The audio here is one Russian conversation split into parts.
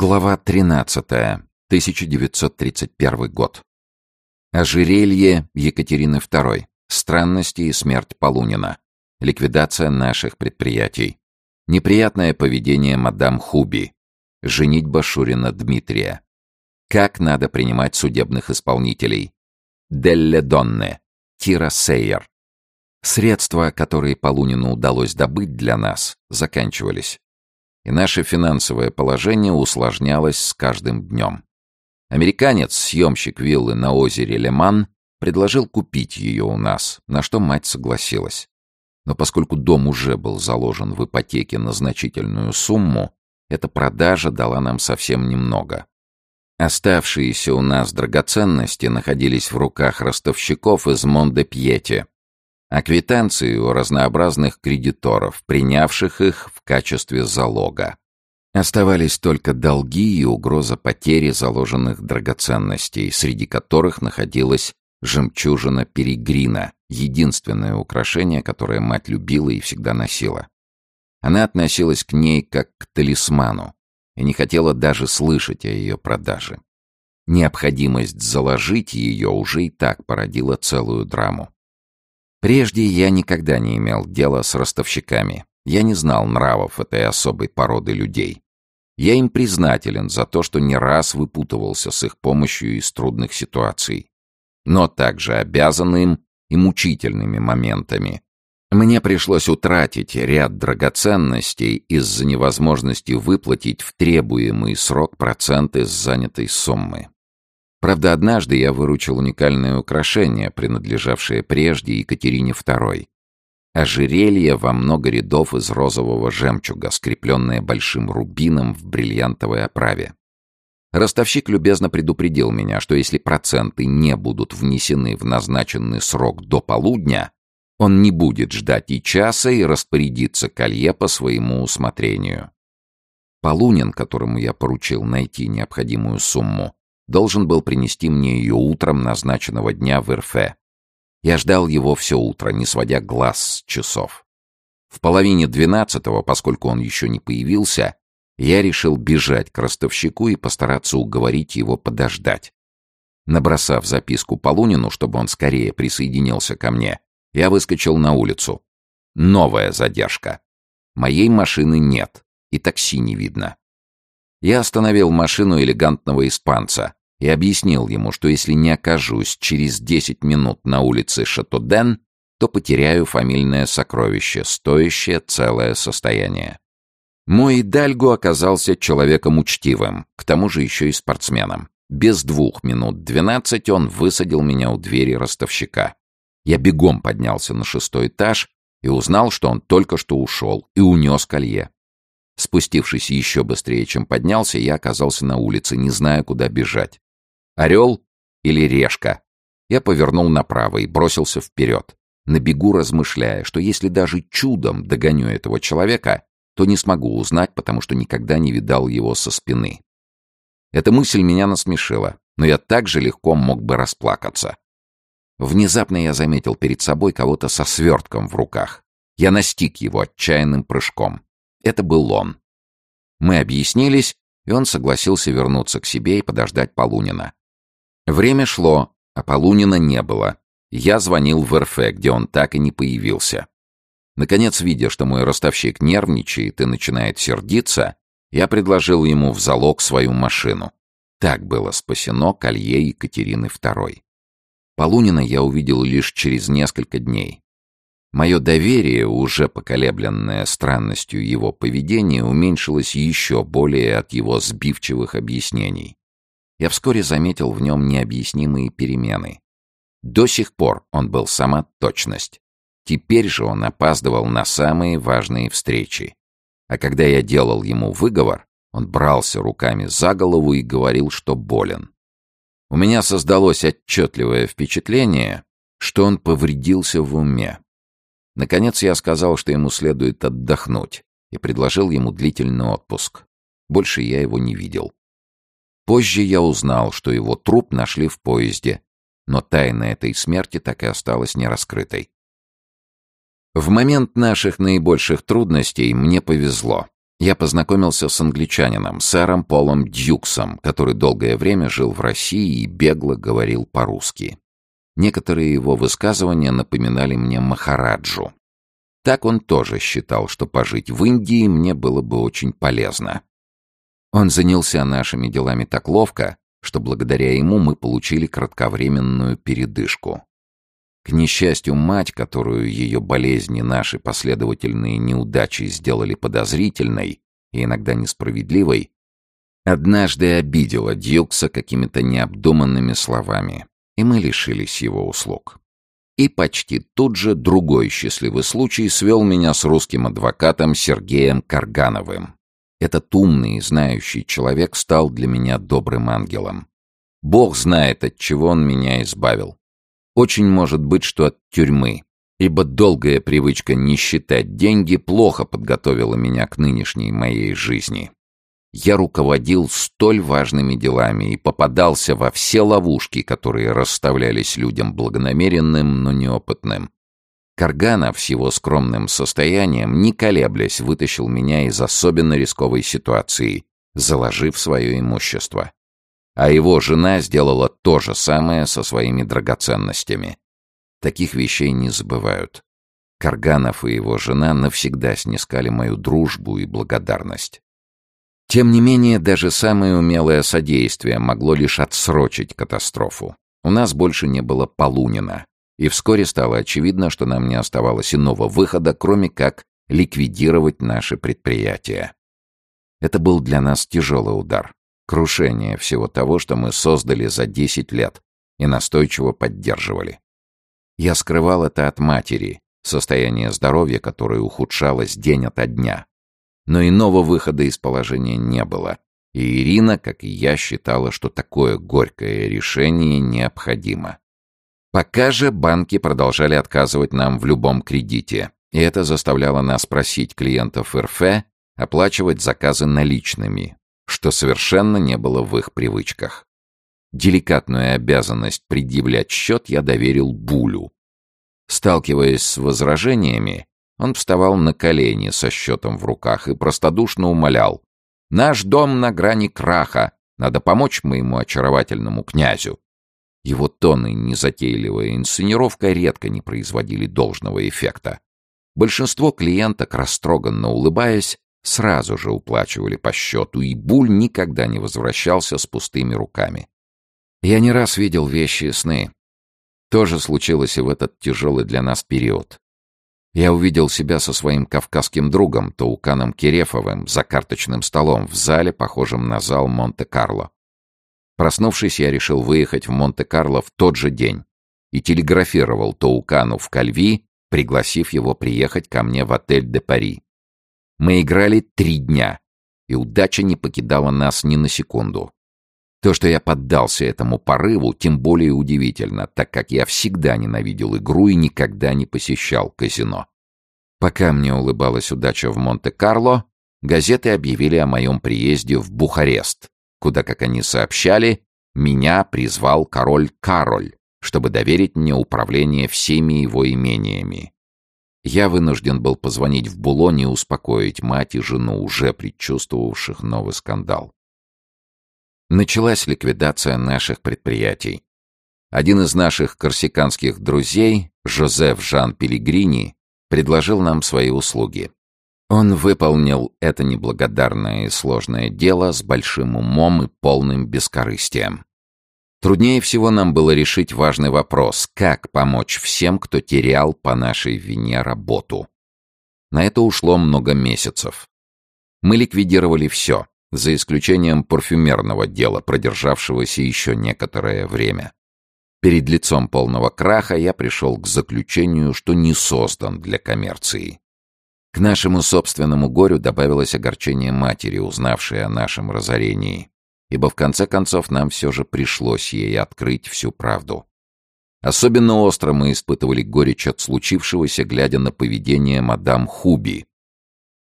Глава 13. 1931 год. Ожерелье Екатерины II. Странности и смерть Полунина. Ликвидация наших предприятий. Неприятное поведение мадам Хуби. Женитьба Шурина Дмитрия. Как надо принимать судебных исполнителей. Делле Донне. Тира Сейер. Средства, которые Полунину удалось добыть для нас, заканчивались и наше финансовое положение усложнялось с каждым днем. Американец, съемщик виллы на озере Леман, предложил купить ее у нас, на что мать согласилась. Но поскольку дом уже был заложен в ипотеке на значительную сумму, эта продажа дала нам совсем немного. Оставшиеся у нас драгоценности находились в руках ростовщиков из Монде-Пьете, а квитанции у разнообразных кредиторов, принявших их в качестве залога. Оставались только долги и угроза потери заложенных драгоценностей, среди которых находилась жемчужина перегрина, единственное украшение, которое мать любила и всегда носила. Она относилась к ней как к талисману и не хотела даже слышать о ее продаже. Необходимость заложить ее уже и так породила целую драму. Прежде я никогда не имел дела с ростовщиками. Я не знал нравов этой особой породы людей. Я им признателен за то, что не раз выпутывался с их помощью из трудных ситуаций. Но также обязан им и мучительными моментами. Мне пришлось утратить ряд драгоценностей из-за невозможности выплатить в требуемый срок проценты с занятой суммы. Правда, однажды я выручил уникальное украшение, принадлежавшее прежде Екатерине II. Ожерелье во много рядов из розового жемчуга, скрепленное большим рубином в бриллиантовой оправе. Ростовщик любезно предупредил меня, что если проценты не будут внесены в назначенный срок до полудня, он не будет ждать и часа и распорядиться колье по своему усмотрению. Полунин, которому я поручил найти необходимую сумму, должен был принести мне ее утром назначенного дня в РФ. Я ждал его все утро, не сводя глаз с часов. В половине двенадцатого, поскольку он еще не появился, я решил бежать к ростовщику и постараться уговорить его подождать. Набросав записку Полунину, чтобы он скорее присоединился ко мне, я выскочил на улицу. Новая задержка. Моей машины нет, и такси не видно. Я остановил машину элегантного испанца, и объяснил ему, что если не окажусь через 10 минут на улице Шатоден, то потеряю фамильное сокровище, стоящее целое состояние. Мой Дальгу оказался человеком учтивым, к тому же еще и спортсменом. Без двух минут двенадцать он высадил меня у двери ростовщика. Я бегом поднялся на шестой этаж и узнал, что он только что ушел и унес колье. Спустившись еще быстрее, чем поднялся, я оказался на улице, не зная, куда бежать. Орел или решка? Я повернул направо и бросился вперед, на бегу размышляя, что если даже чудом догоню этого человека, то не смогу узнать, потому что никогда не видал его со спины. Эта мысль меня насмешила, но я так же легко мог бы расплакаться. Внезапно я заметил перед собой кого-то со свертком в руках. Я настиг его отчаянным прыжком. Это был он. Мы объяснились, и он согласился вернуться к себе и подождать Полунина. Время шло, а Полунина не было. Я звонил в РФ, где он так и не появился. Наконец, видя, что мой ростовщик нервничает и начинает сердиться, я предложил ему в залог свою машину. Так было спасено колье Екатерины II. Полунина я увидел лишь через несколько дней. Мое доверие, уже поколебленное странностью его поведения, уменьшилось еще более от его сбивчивых объяснений я вскоре заметил в нем необъяснимые перемены. До сих пор он был сама точность. Теперь же он опаздывал на самые важные встречи. А когда я делал ему выговор, он брался руками за голову и говорил, что болен. У меня создалось отчетливое впечатление, что он повредился в уме. Наконец я сказал, что ему следует отдохнуть, и предложил ему длительный отпуск. Больше я его не видел. Позже я узнал, что его труп нашли в поезде, но тайна этой смерти так и осталась нераскрытой. В момент наших наибольших трудностей мне повезло. Я познакомился с англичанином, сэром Полом Дьюксом, который долгое время жил в России и бегло говорил по-русски. Некоторые его высказывания напоминали мне Махараджу. Так он тоже считал, что пожить в Индии мне было бы очень полезно. Он занялся нашими делами так ловко, что благодаря ему мы получили кратковременную передышку. К несчастью, мать, которую ее болезни наши последовательные неудачи сделали подозрительной и иногда несправедливой, однажды обидела Дьюкса какими-то необдуманными словами, и мы лишились его услуг. И почти тут же другой счастливый случай свел меня с русским адвокатом Сергеем Каргановым. Этот умный и знающий человек стал для меня добрым ангелом. Бог знает, от чего он меня избавил. Очень может быть, что от тюрьмы, ибо долгая привычка не считать деньги плохо подготовила меня к нынешней моей жизни. Я руководил столь важными делами и попадался во все ловушки, которые расставлялись людям благонамеренным, но неопытным. Карганов с его скромным состоянием, не колеблясь, вытащил меня из особенно рисковой ситуации, заложив свое имущество а его жена сделала то же самое со своими драгоценностями. Таких вещей не забывают. Карганов и его жена навсегда снискали мою дружбу и благодарность. Тем не менее, даже самое умелое содействие могло лишь отсрочить катастрофу. У нас больше не было Полунина, и вскоре стало очевидно, что нам не оставалось иного выхода, кроме как ликвидировать наши предприятия. Это был для нас тяжелый удар крушение всего того, что мы создали за 10 лет и настойчиво поддерживали. Я скрывал это от матери, состояние здоровья которое ухудшалось день ото дня. Но иного выхода из положения не было, и Ирина, как и я, считала, что такое горькое решение необходимо. Пока же банки продолжали отказывать нам в любом кредите, и это заставляло нас просить клиентов РФ оплачивать заказы наличными, что совершенно не было в их привычках. Деликатную обязанность предъявлять счет я доверил Булю. Сталкиваясь с возражениями, он вставал на колени со счетом в руках и простодушно умолял. «Наш дом на грани краха. Надо помочь моему очаровательному князю». Его тон и незатейливая инсценировка редко не производили должного эффекта. Большинство клиенток, растроганно улыбаясь, сразу же уплачивали по счету, и Буль никогда не возвращался с пустыми руками. Я не раз видел вещи и сны. То же случилось и в этот тяжелый для нас период. Я увидел себя со своим кавказским другом, Тауканом Кирефовым, за карточным столом в зале, похожем на зал Монте-Карло. Проснувшись, я решил выехать в Монте-Карло в тот же день и телеграфировал Таукану в Кальви, пригласив его приехать ко мне в отель «Де Пари». Мы играли три дня, и удача не покидала нас ни на секунду. То, что я поддался этому порыву, тем более удивительно, так как я всегда ненавидел игру и никогда не посещал казино. Пока мне улыбалась удача в Монте-Карло, газеты объявили о моем приезде в Бухарест, куда, как они сообщали, меня призвал король Кароль, чтобы доверить мне управление всеми его имениями. Я вынужден был позвонить в Булоне и успокоить мать и жену, уже предчувствовавших новый скандал. Началась ликвидация наших предприятий. Один из наших корсиканских друзей, Жозеф Жан Пелигрини, предложил нам свои услуги. Он выполнил это неблагодарное и сложное дело с большим умом и полным бескорыстием. Труднее всего нам было решить важный вопрос, как помочь всем, кто терял по нашей вине работу. На это ушло много месяцев. Мы ликвидировали все, за исключением парфюмерного дела, продержавшегося еще некоторое время. Перед лицом полного краха я пришел к заключению, что не создан для коммерции. К нашему собственному горю добавилось огорчение матери, узнавшей о нашем разорении ибо в конце концов нам все же пришлось ей открыть всю правду. Особенно остро мы испытывали горечь от случившегося, глядя на поведение мадам Хуби.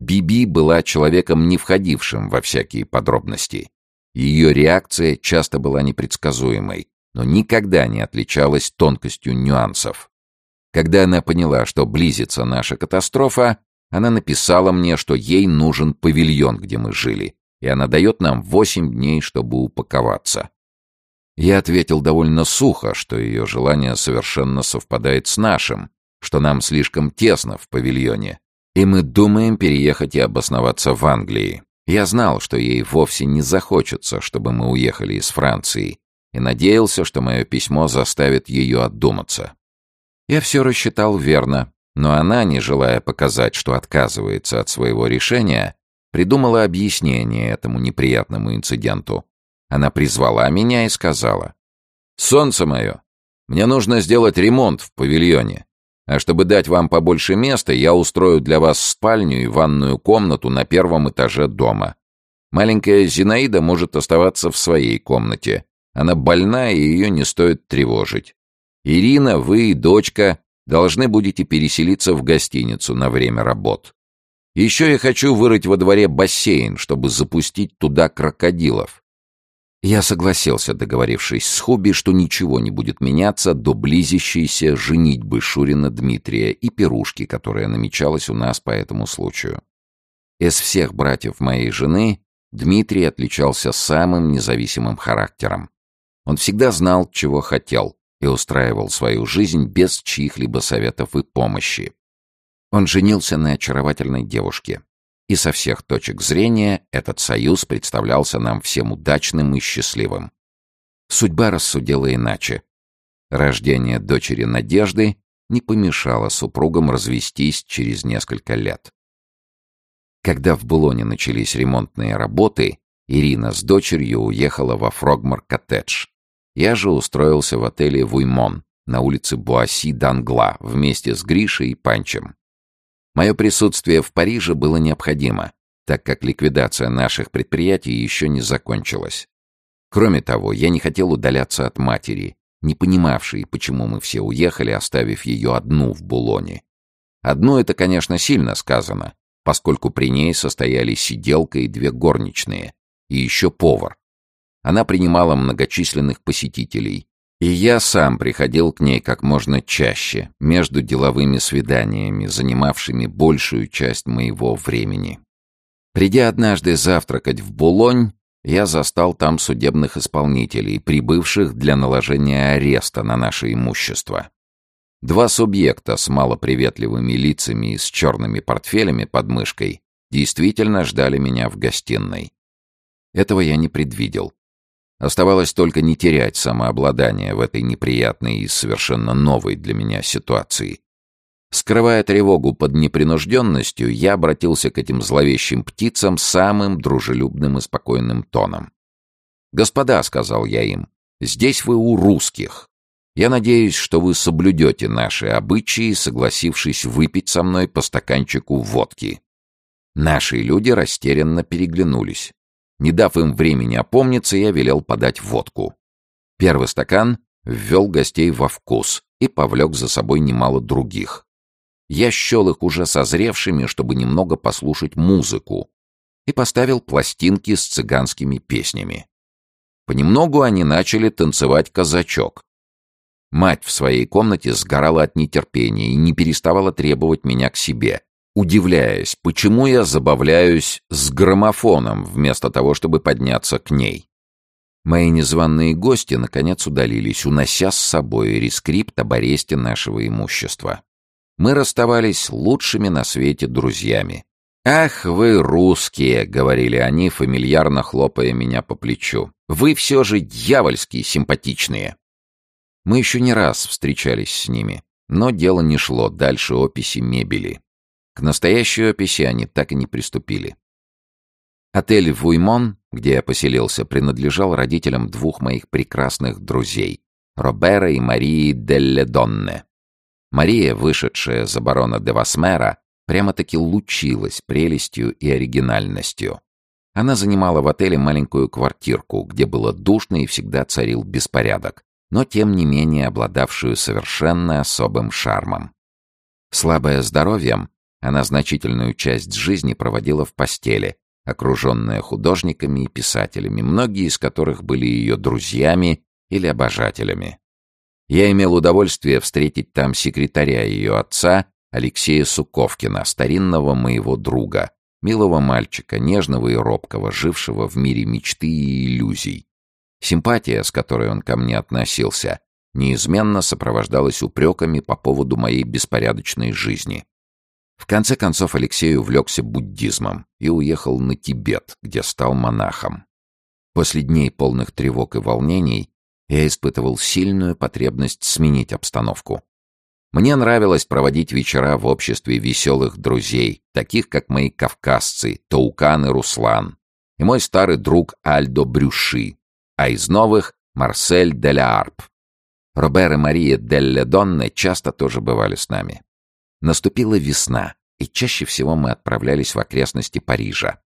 Биби была человеком, не входившим во всякие подробности. Ее реакция часто была непредсказуемой, но никогда не отличалась тонкостью нюансов. Когда она поняла, что близится наша катастрофа, Она написала мне, что ей нужен павильон, где мы жили, и она дает нам восемь дней, чтобы упаковаться. Я ответил довольно сухо, что ее желание совершенно совпадает с нашим, что нам слишком тесно в павильоне, и мы думаем переехать и обосноваться в Англии. Я знал, что ей вовсе не захочется, чтобы мы уехали из Франции, и надеялся, что мое письмо заставит ее отдуматься. Я все рассчитал верно, но она, не желая показать, что отказывается от своего решения, придумала объяснение этому неприятному инциденту. Она призвала меня и сказала, «Солнце мое, мне нужно сделать ремонт в павильоне. А чтобы дать вам побольше места, я устрою для вас спальню и ванную комнату на первом этаже дома. Маленькая Зинаида может оставаться в своей комнате. Она больна, и ее не стоит тревожить. Ирина, вы и дочка должны будете переселиться в гостиницу на время работ. Еще я хочу вырыть во дворе бассейн, чтобы запустить туда крокодилов. Я согласился, договорившись с Хуби, что ничего не будет меняться до близящейся женитьбы Шурина Дмитрия и пирушки, которая намечалась у нас по этому случаю. Из всех братьев моей жены Дмитрий отличался самым независимым характером. Он всегда знал, чего хотел, и устраивал свою жизнь без чьих-либо советов и помощи. Он женился на очаровательной девушке, и со всех точек зрения этот союз представлялся нам всем удачным и счастливым. Судьба рассудила иначе. Рождение дочери Надежды не помешало супругам развестись через несколько лет. Когда в Булоне начались ремонтные работы, Ирина с дочерью уехала во Фрогмар-коттедж. Я же устроился в отеле «Вуймон» на улице Буаси-Дангла вместе с Гришей и Панчем. Мое присутствие в Париже было необходимо, так как ликвидация наших предприятий еще не закончилась. Кроме того, я не хотел удаляться от матери, не понимавшей, почему мы все уехали, оставив ее одну в Булоне. Одну это, конечно, сильно сказано, поскольку при ней состояли сиделка и две горничные, и еще повар. Она принимала многочисленных посетителей, и я сам приходил к ней как можно чаще, между деловыми свиданиями, занимавшими большую часть моего времени. Придя однажды завтракать в Булонь, я застал там судебных исполнителей, прибывших для наложения ареста на наше имущество. Два субъекта с малоприветливыми лицами и с черными портфелями под мышкой действительно ждали меня в гостиной. Этого я не предвидел. Оставалось только не терять самообладание в этой неприятной и совершенно новой для меня ситуации. Скрывая тревогу под непринужденностью, я обратился к этим зловещим птицам самым дружелюбным и спокойным тоном. «Господа», — сказал я им, — «здесь вы у русских. Я надеюсь, что вы соблюдете наши обычаи, согласившись выпить со мной по стаканчику водки». Наши люди растерянно переглянулись. Не дав им времени опомниться, я велел подать водку. Первый стакан ввел гостей во вкус и повлек за собой немало других. Я счел их уже созревшими, чтобы немного послушать музыку, и поставил пластинки с цыганскими песнями. Понемногу они начали танцевать казачок. Мать в своей комнате сгорала от нетерпения и не переставала требовать меня к себе, удивляясь, почему я забавляюсь с граммофоном вместо того, чтобы подняться к ней. Мои незваные гости наконец удалились, унося с собой рескрипт об аресте нашего имущества. Мы расставались лучшими на свете друзьями. «Ах, вы русские!» — говорили они, фамильярно хлопая меня по плечу. «Вы все же дьявольские симпатичные!» Мы еще не раз встречались с ними, но дело не шло дальше описи мебели. К настоящей описи они так и не приступили. Отель «Вуймон», где я поселился, принадлежал родителям двух моих прекрасных друзей — Робера и Марии Делле Донне. Мария, вышедшая за барона де Васмера, прямо-таки лучилась прелестью и оригинальностью. Она занимала в отеле маленькую квартирку, где было душно и всегда царил беспорядок, но тем не менее обладавшую совершенно особым шармом. Слабая здоровьем, она значительную часть жизни проводила в постели, окруженная художниками и писателями, многие из которых были ее друзьями или обожателями. Я имел удовольствие встретить там секретаря ее отца Алексея Суковкина, старинного моего друга, милого мальчика, нежного и робкого, жившего в мире мечты и иллюзий. Симпатия, с которой он ко мне относился, неизменно сопровождалась упреками по поводу моей беспорядочной жизни. В конце концов Алексей увлекся буддизмом и уехал на Тибет, где стал монахом. После дней полных тревог и волнений я испытывал сильную потребность сменить обстановку. Мне нравилось проводить вечера в обществе веселых друзей, таких как мои кавказцы, Таукан и Руслан, и мой старый друг Альдо Брюши, а из новых — Марсель Деля Арп. Робер и Мария Делле Донне часто тоже бывали с нами. Наступила весна, и чаще всего мы отправлялись в окрестности Парижа.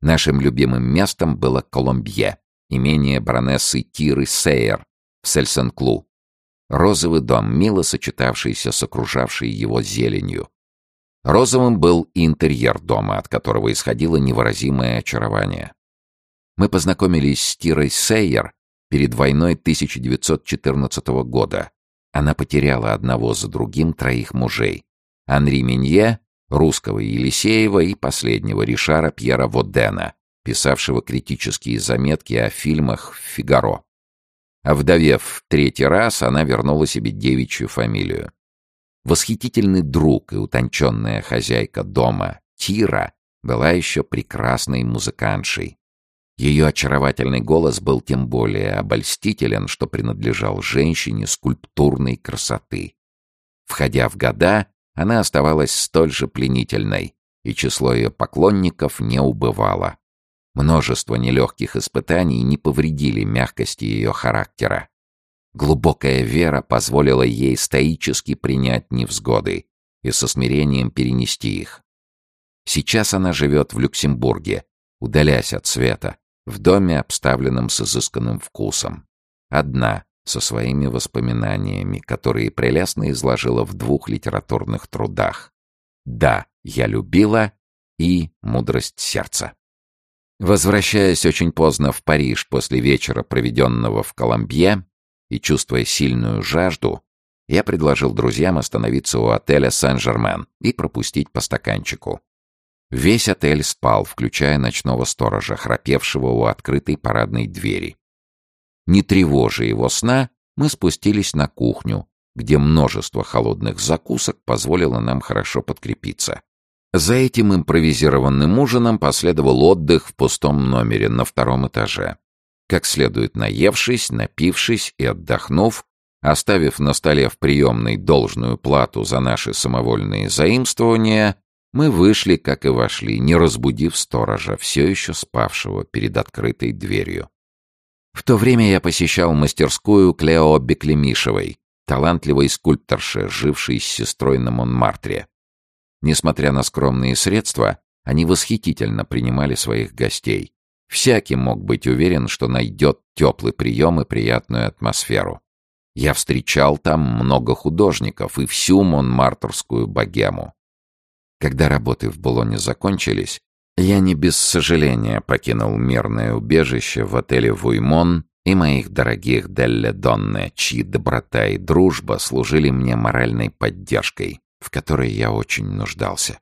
Нашим любимым местом было Коломбье, имение баронессы Тиры Сейер в Сельсен-Клу. Розовый дом, мило сочетавшийся с окружавшей его зеленью. Розовым был и интерьер дома, от которого исходило невыразимое очарование. Мы познакомились с Тирой Сейер перед войной 1914 года. Она потеряла одного за другим троих мужей. Анри Минье, русского Елисеева и последнего Ришара Пьера Водена, писавшего критические заметки о фильмах «Фигаро». Овдовев в третий раз, она вернула себе девичью фамилию. Восхитительный друг и утонченная хозяйка дома, Тира, была еще прекрасной музыкантшей. Ее очаровательный голос был тем более обольстителен, что принадлежал женщине скульптурной красоты. Входя в года, она оставалась столь же пленительной, и число ее поклонников не убывало. Множество нелегких испытаний не повредили мягкости ее характера. Глубокая вера позволила ей стоически принять невзгоды и со смирением перенести их. Сейчас она живет в Люксембурге, удаляясь от света, в доме, обставленном с изысканным вкусом. Одна, со своими воспоминаниями, которые прелестно изложила в двух литературных трудах. «Да, я любила» и «Мудрость сердца». Возвращаясь очень поздно в Париж после вечера, проведенного в Коломбье, и чувствуя сильную жажду, я предложил друзьям остановиться у отеля Сен-Жермен и пропустить по стаканчику. Весь отель спал, включая ночного сторожа, храпевшего у открытой парадной двери. Не тревожа его сна, мы спустились на кухню, где множество холодных закусок позволило нам хорошо подкрепиться. За этим импровизированным ужином последовал отдых в пустом номере на втором этаже. Как следует наевшись, напившись и отдохнув, оставив на столе в приемной должную плату за наши самовольные заимствования, мы вышли, как и вошли, не разбудив сторожа, все еще спавшего перед открытой дверью. В то время я посещал мастерскую Клео Беклемишевой, талантливой скульпторши, жившей с сестрой на Монмартре. Несмотря на скромные средства, они восхитительно принимали своих гостей. Всякий мог быть уверен, что найдет теплый прием и приятную атмосферу. Я встречал там много художников и всю монмартрскую богему. Когда работы в Булоне закончились, я не без сожаления покинул мирное убежище в отеле «Вуймон» и моих дорогих Делле Донне, чьи доброта и дружба служили мне моральной поддержкой, в которой я очень нуждался.